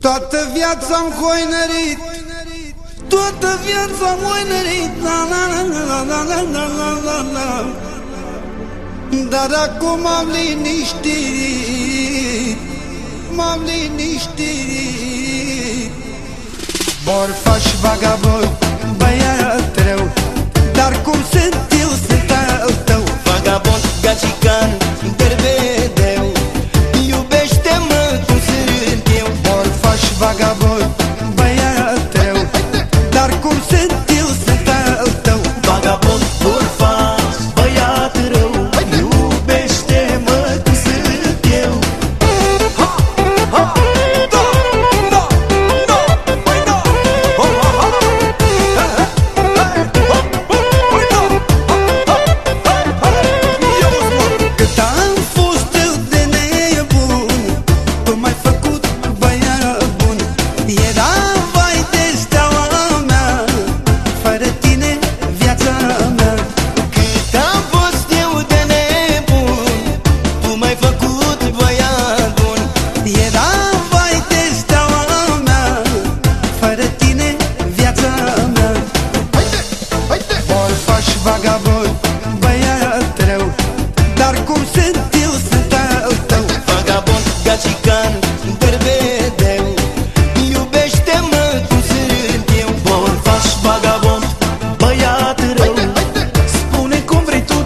Toată viața am hoinărit Toată viața am hoinărit la, la, la, la, la, la, la, la, la, la. Dar acum am liniștit. M-am liniștit. Borfaș vagabond Băiat rău. Dar cum sunt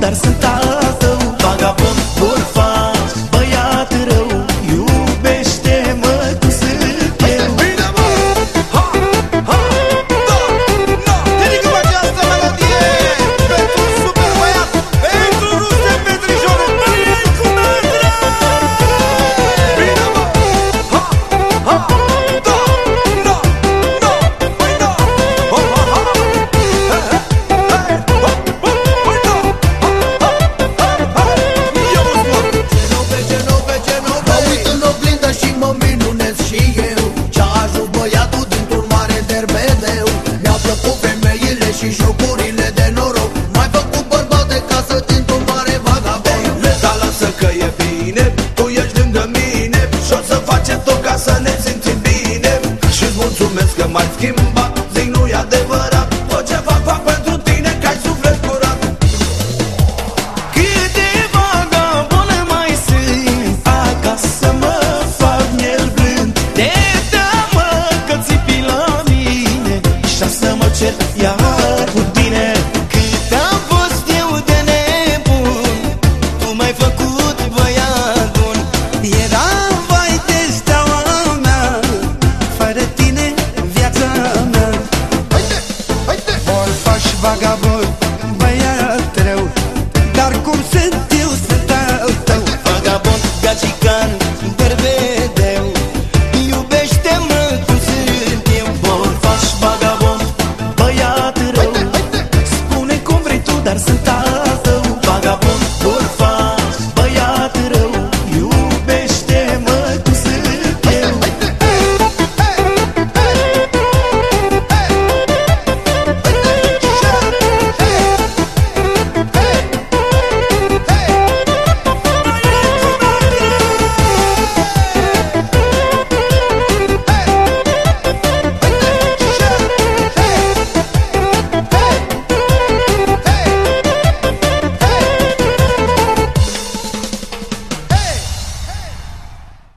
dar sentadas she is. darse